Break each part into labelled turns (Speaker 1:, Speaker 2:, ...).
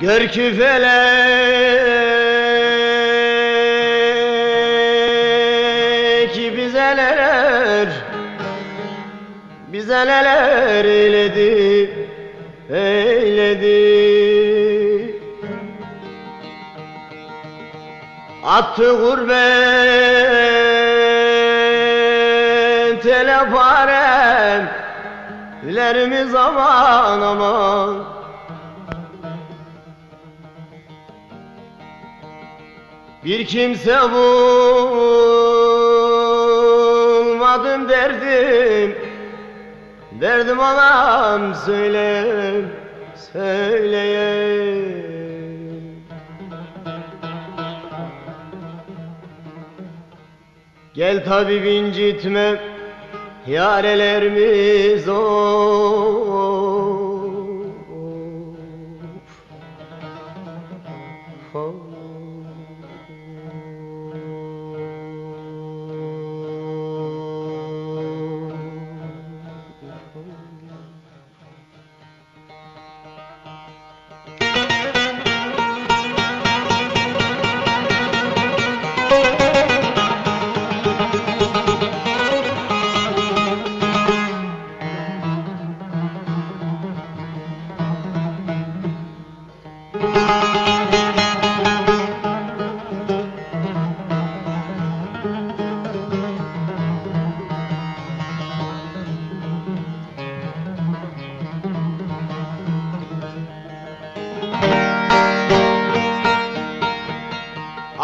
Speaker 1: Gör ki felek bize neler Bize neler eyledi Eyledi. Attı gurbet telef alem Lerimiz aman aman Bir kimse bulmadım derdim. Derdim anam söyle söyleye. Gel tabip incitme yarelerimiz of of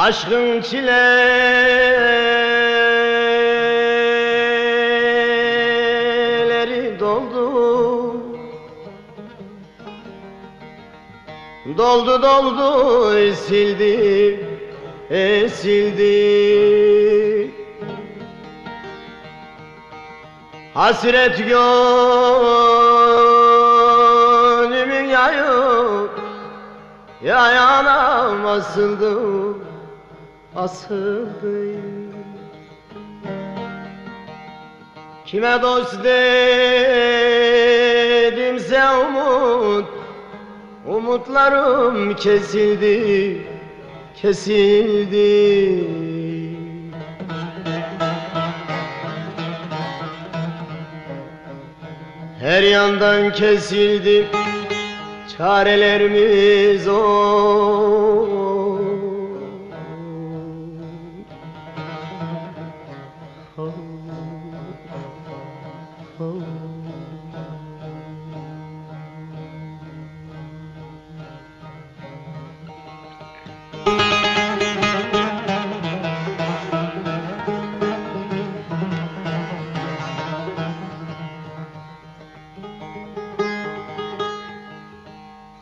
Speaker 1: Aşkın çileleri doldu. Doldu doldu sildi sildi. Hasret gönlümün yayıp Yayana asıldı Asıldı Kime dost dedimse umut? Umutlarım kesildi Kesildi. Her yandan kesildi çarelerimiz o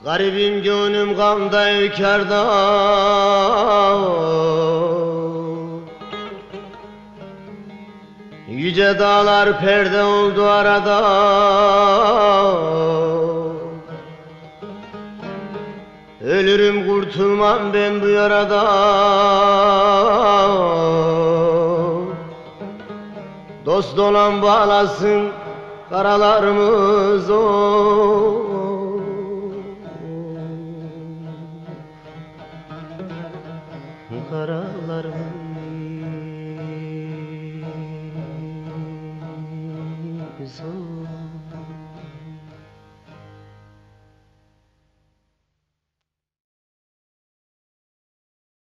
Speaker 1: Garibim gönlüm gamda ökerda Yüce dağlar perde oldu arada. Ölürüm kurtulmam ben bu yarada. Dost olan bağlasın karalarımız o karalarım Zor